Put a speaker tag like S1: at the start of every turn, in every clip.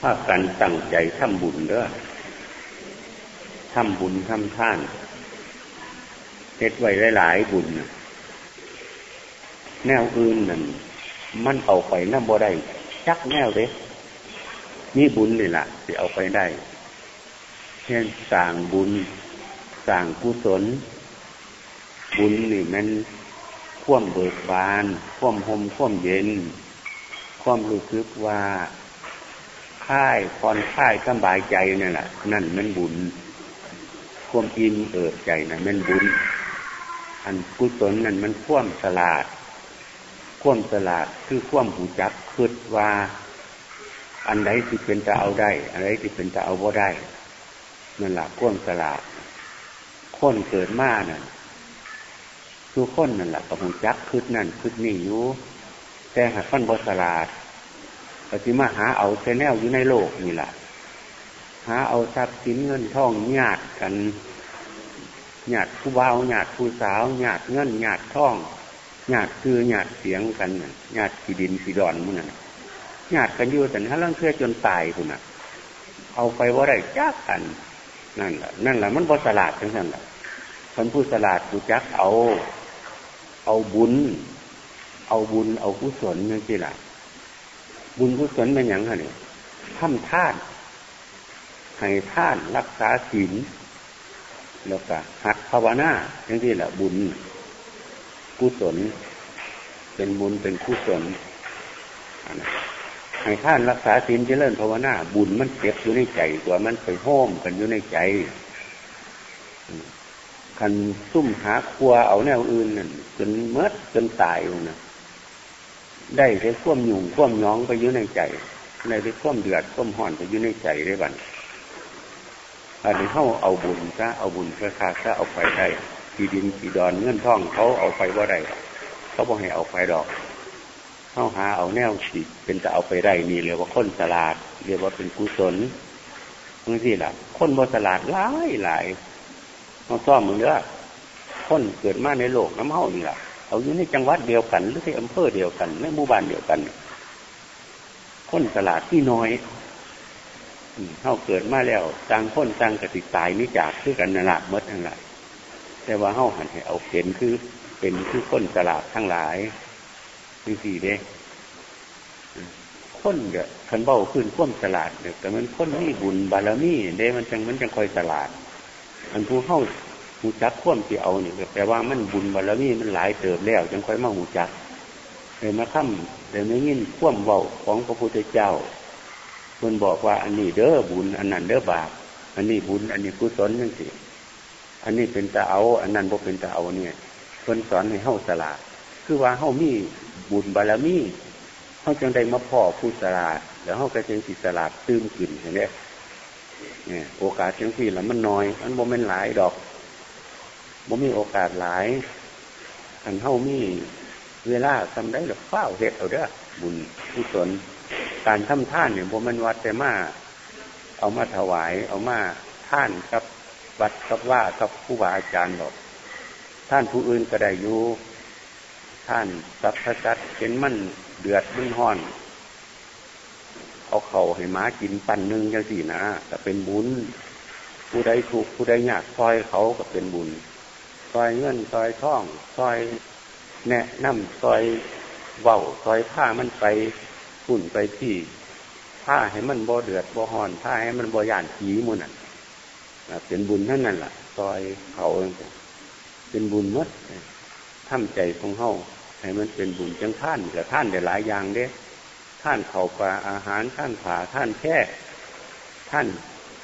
S1: ภาคกันตั้งใจทำบุญเด้อทำบุญทำท่านเฮ็ดไว้หลายๆบุญแนวอื่นนั่นมันเอาไปน้ำบ่ได้จักแนวเด้นี่บุญนี่แหละที่เอาไปได้ เช่นสร้างบุญสร้างกุศล บุญนี่มันข่วมเบิกบานข่วมหมข่วมเย็น ข่วมรู้สึกว่าค่ายพรค่ายสบายใจนี่แหละนั่นมันบุญข่วมอินเอิบใจนะ่ะมันบุญ อันกุศลนั่นมันข่วมสลาดข่วมสลาดคือข่วมหูจักคืดว่า อันใดที่เป็นจะเอาได้ อันใดที่เป็นจะเอาบ่ได้นั่นแหละข่วมสลาดคนเกิดมานั่นทุกคนนั่นแหละกับหูจักคืดนั่นคืดนี่อยู่ แต่หากฟันบสลาดปฏิมาหาเอาแแนลอยู่ในโลกนี่แหละหาเอาทรัพย์สินเงินทองญาติกันญาติผู้บ่าวญาติผู้สาวญาติเงินญาติทองญาติคือญาติเสียงกันญาติขีดินขีดอนมึงน่ะญาติกันอยู่แต่ถ้าเรื่องเชื่อจนตายคุณน่ะ เอาไปว่าได้จ้ากัน นั่นแหละนั่นแหละมันบสลาดทั้งนั้นแหละคนผู้สลาดผู้จักเอา เอาบุญ เอาบุญเอากุศลนั่สิล่ะ บุญกุศลเป็นอย่างไรเนี่ยทำท่านให้ท่านรักษาศีลแล้วก็หัดภาวนาอย่างที่แหละบุญกุศล เป็นบุญเป็นกุศลให้ท่านรักษาศีลเจริญภาวนาบุญมันเก็บอยู่ในใจตัวมันไปห้อมกันอยู่ในใจคันซุ่มหาครัวเอาแนวอื่นนั่นจนเมื่อจนตายลงนะ ได้ได้ข่วมยุ่งข่วมย้องไปอยู่ในใจในได้ข่วมเดือดข่วมห่อนไปอยู่ในใจได้บันอันนี้เขาเอาบุญซะเอาบุญเพื่อคาซะเอาไปได้ที่ดินที่ดอนเงื่อนท่องเขาเอาไปว่าได้เขาบอกให้เอาไปดอกเข้าหาเอาแนวสิเป็นจะเอาไปได้นี่เรียกว่าคนสลาด เรียกว่าเป็นกุศลบางทีล่ะ คนบนสลาดหลายหลายเขาซ่อมมือเนื้อคนเกิดมาในโลกน้ำเฮานี่ล่ะ เอาอยู่ในจังหวัดเดียวกัน หรือที่อำเภอเดียวกันในหมู่บ้านเดียวกันคนสลาดที่น้อยเข้าเกิดมาแล้วต่างคนต่างกติตายนิจากคือกันนละมดทั้งหลายแต่ว่าเข้าหันให้เอาเห็นคือ เป็นคือคนสลาดทั้งหลายคือสี่เด้คนเดียคันเบ้าขึ้นข้มสลาดเดียแต่มันคนนี่บุญบารมีเด้มันจังมันจังคอยสลาด อันผู้เข้า หูจักข้มที่เอาเนี่ยแปลว่ามันบุญบารมีมันหลายเติบแล้วจังค่อยมาหูจักเลยมาค่ำเลยไม่ยินข้มเบาของพระพุทธเจ้าคนบอกว่าอันนี้เด้อบุญ อันนั้นเด้อบาปอันนี้บุญ อันนี้กุศลนั่นสิอันนี้เป็นตาเอา อันนั้นบ่เป็นตาเอาเนี่ยคนสอนให้เฮ้าสลาดคือว่าเฮ้ามีบุญบารมีเฮ้าจังได้มาพ่อผู้สลาดแล้วเฮ้าก็จึงสิสลาดตื้มขึ้นเห็นไหมเนี่ยโอกาสจังที่ละมันน้อยมันบ่เป็นหลายดอก บ่มีโอกาสหลายอันเฮ้ามีเวลาทำได้หรือเฝ้าเหตุเอาเด้อบุญกุศลการทำท่านเนี่ยผมมันวัดแต่มาเอามาถวาย เอามาท่านกับวัดกับว่ากับผู้บาอาจารย์บอก ท่านผู้อื่นก็ได้อยู่ท่านสัพพสัตเป็นมั่นเดือดมึนห้อน เอาเข่าให้ม้ากินปันหนึ่งยังสี่นะแต่เป็นบุญ ผู้ใดถูกผู้ใดยากซอยเขาก็เป็นบุญ ซอยเงินซอยท่องซอยแนะนำซอยเว้าซอยผ้ามันไปฝุ่นไปที่ผ้าให้มันบ่เดือดบ่ห่อนผ้าให้มันบ่ย่านผีมุนอะเป็นบุญท่านนั่นแหละซอยเขาเองเป็นบุญมดท่าใจของเฮาให้มันเป็นบุญจังท่านแต่ท่านได้หลายอย่างเด้ท่านเข่าปลาอาหารท่านผาท่านแค่ท่าน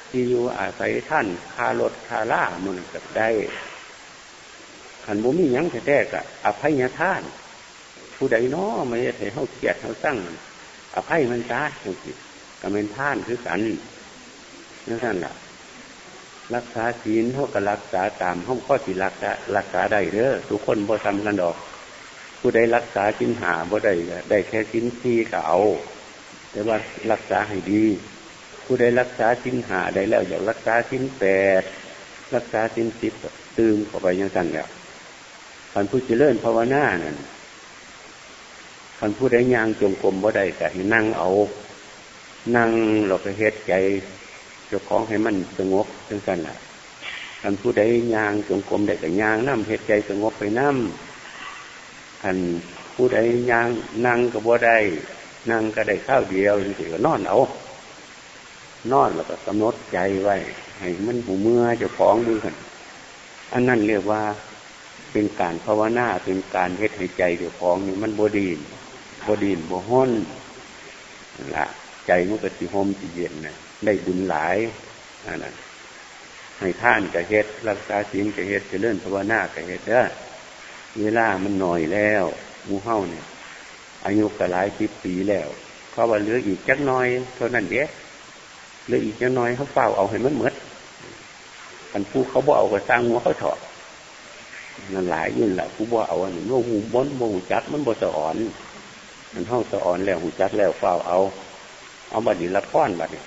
S1: ที่อยู่อาศัยท่านคารถคาล่ามันก็ได้ ขันบุมียังแท้ๆกะอภัยทาน ผู้ใดน้อไม่ให้เขาเกียดเขาสร้งอภัยมันจ้าจังสิก็เป็นท่านคือกันนั่นนั่นแหละรักษาศีลเท่ากับรักษาตามห้องข้อที่รักษารักษาได้เด้อทุกคนบ่ทำกันดอก ผู้ใดรักษาชิ้นหาบ่ได้ได้แค่ชิ้นที่ก็เอา แต่ว่ารักษาให้ดี ผู้ใดรักษาชิ้นหาได้แล้วอยากรักษาชิ้นแปดรักษาชิ้นสิบตื่มเข้าไปยังสั่นแล้ว พันผู้เจริญภาวนานั่นคันผู้ใดย่างจงกรมบ่ได้ก็ให้นั่งเอา นั่งเราก็เฮ็ดใจเจ้าของให้มันสงบจังกันล่ะคันผู้ใดย่างจงกรมได้ก็ย่างน้ำเฮ็ดใจสงบไปน้ำคันผู้ใดยางนั่งก็บ่ได้นั่งก็ได้ข้าวเดียวจริงๆก็นอนเอา นอนแล้วก็กำหนดใจไว้ให้มันหูเมื่อเจ้าของดูกันอันนั้นเรียกว่า เป็นการภาวนาเป็นการเฮ็ดให้ใจเจ้าของนี่มันบดีนบดีนบห้นละใจมันก็สิหมสิเย็นนะได้บุญหลายอันนั้นให้ท่านกับเฮ็ดรักษาศีลกับเฮ็ดจะเลื่อนภาวนากับเฮ็ดเด้อเวลามันหน่อยแล้วมูเฮ้าเนี่ย อายุก็หลายสิบปีแล้วเขาว่าเหลืออีกจักน้อยเท่านั้นเด้เหลืออีกจักน้อยเขาเฝ้าเอาให้มันหมดอันผู้เขาบอกเอาก็สร้างหัวเขาถอด นั่นหลายยิ่งแหละผู้บ่เอาอันนี้ว่าหูบนบ่หูจัดมันบ่สะอ่อนมันเท่าสะอ่อนแล้วหูจัดแล้วเฝ้าเอา เอาบัดนี้ละก้อนบัดนี้